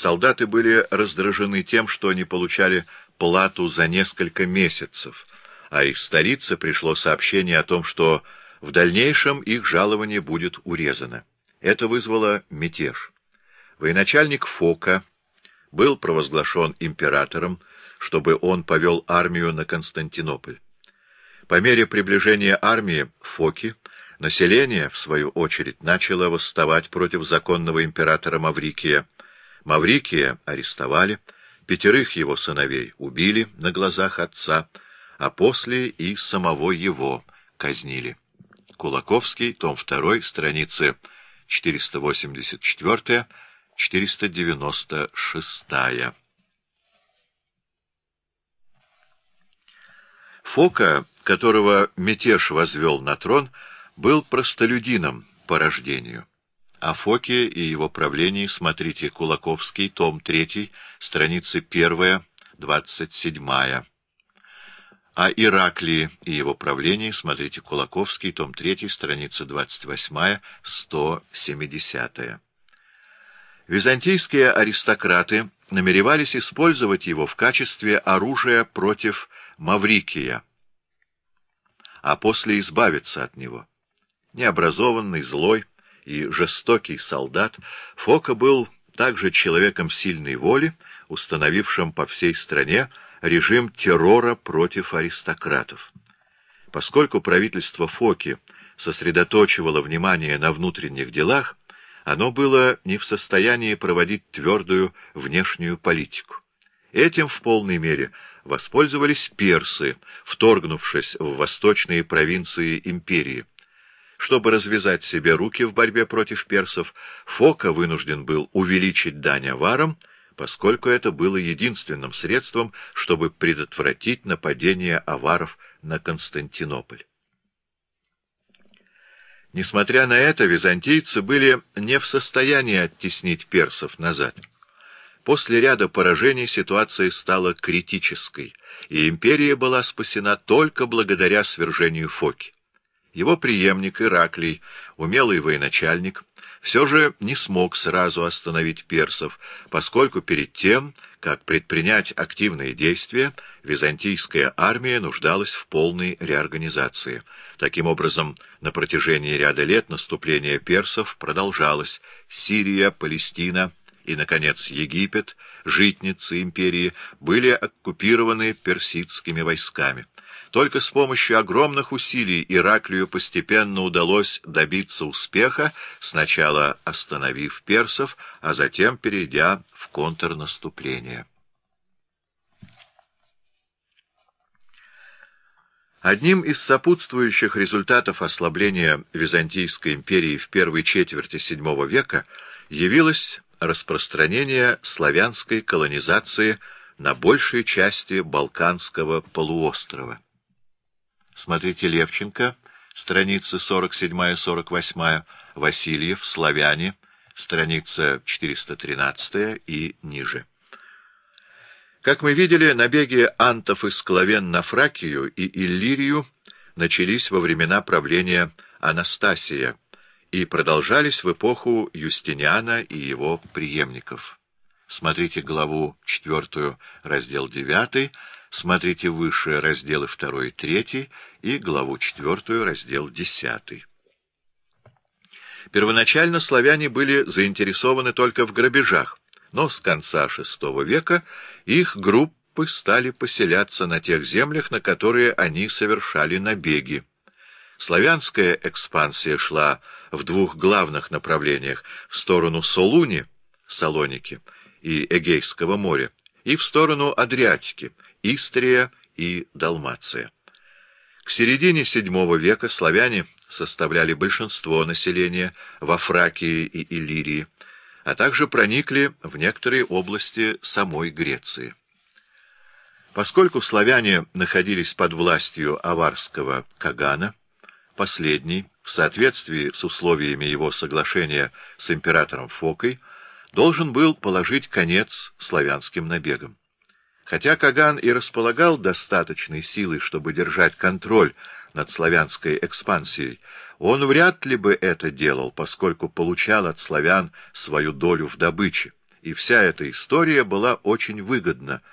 Солдаты были раздражены тем, что не получали плату за несколько месяцев, а из столицы пришло сообщение о том, что в дальнейшем их жалование будет урезано. Это вызвало мятеж. Военачальник Фока был провозглашен императором, чтобы он повел армию на Константинополь. По мере приближения армии Фоки население, в свою очередь, начало восставать против законного императора Маврикия. Маврикия арестовали, пятерых его сыновей убили на глазах отца, а после и самого его казнили. Кулаковский, том 2, страницы 484-496. Фока, которого мятеж возвел на трон, был простолюдином по рождению. О Фоке и его правлении смотрите Кулаковский, том 3, страницы 1, 27. О Ираклии и его правлении смотрите Кулаковский, том 3, страница 28, 170. Византийские аристократы намеревались использовать его в качестве оружия против Маврикия, а после избавиться от него. Необразованный, злой, и жестокий солдат, Фока был также человеком сильной воли, установившим по всей стране режим террора против аристократов. Поскольку правительство Фоки сосредоточивало внимание на внутренних делах, оно было не в состоянии проводить твердую внешнюю политику. Этим в полной мере воспользовались персы, вторгнувшись в восточные провинции империи. Чтобы развязать себе руки в борьбе против персов, Фока вынужден был увеличить дань аварам, поскольку это было единственным средством, чтобы предотвратить нападение аваров на Константинополь. Несмотря на это, византийцы были не в состоянии оттеснить персов назад. После ряда поражений ситуация стала критической, и империя была спасена только благодаря свержению Фоки. Его преемник Ираклий, умелый военачальник, все же не смог сразу остановить персов, поскольку перед тем, как предпринять активные действия, византийская армия нуждалась в полной реорганизации. Таким образом, на протяжении ряда лет наступление персов продолжалось. Сирия, Палестина и, наконец, Египет, житницы империи, были оккупированы персидскими войсками. Только с помощью огромных усилий Ираклию постепенно удалось добиться успеха, сначала остановив персов, а затем перейдя в контрнаступление. Одним из сопутствующих результатов ослабления Византийской империи в первой четверти VII века явилось распространение славянской колонизации на большей части Балканского полуострова. Смотрите Левченко, страницы 47-48, Васильев, Славяне, страница 413 и ниже. Как мы видели, набеги антов из Скловен на Фракию и Иллирию начались во времена правления Анастасия и продолжались в эпоху Юстиниана и его преемников. Смотрите главу 4, раздел 9, смотрите выше разделы 2 и 3 и главу 4, раздел 10. Первоначально славяне были заинтересованы только в грабежах, но с конца VI века их группы стали поселяться на тех землях, на которые они совершали набеги. Славянская экспансия шла в двух главных направлениях — в сторону Солуни, Салоники и Эгейского моря, и в сторону Адриатики, Истрия и Далмация. К середине VII века славяне составляли большинство населения во Фракии и Иллирии, а также проникли в некоторые области самой Греции. Поскольку славяне находились под властью аварского Кагана, последний, в соответствии с условиями его соглашения с императором Фокой, должен был положить конец славянским набегам. Хотя Каган и располагал достаточной силой, чтобы держать контроль над славянской экспансией, он вряд ли бы это делал, поскольку получал от славян свою долю в добыче, и вся эта история была очень выгодна